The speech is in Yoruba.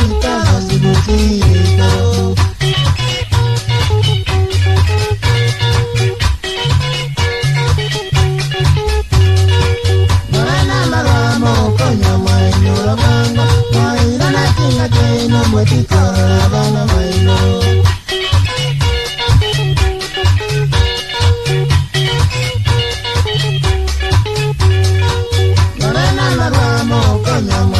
mi amor.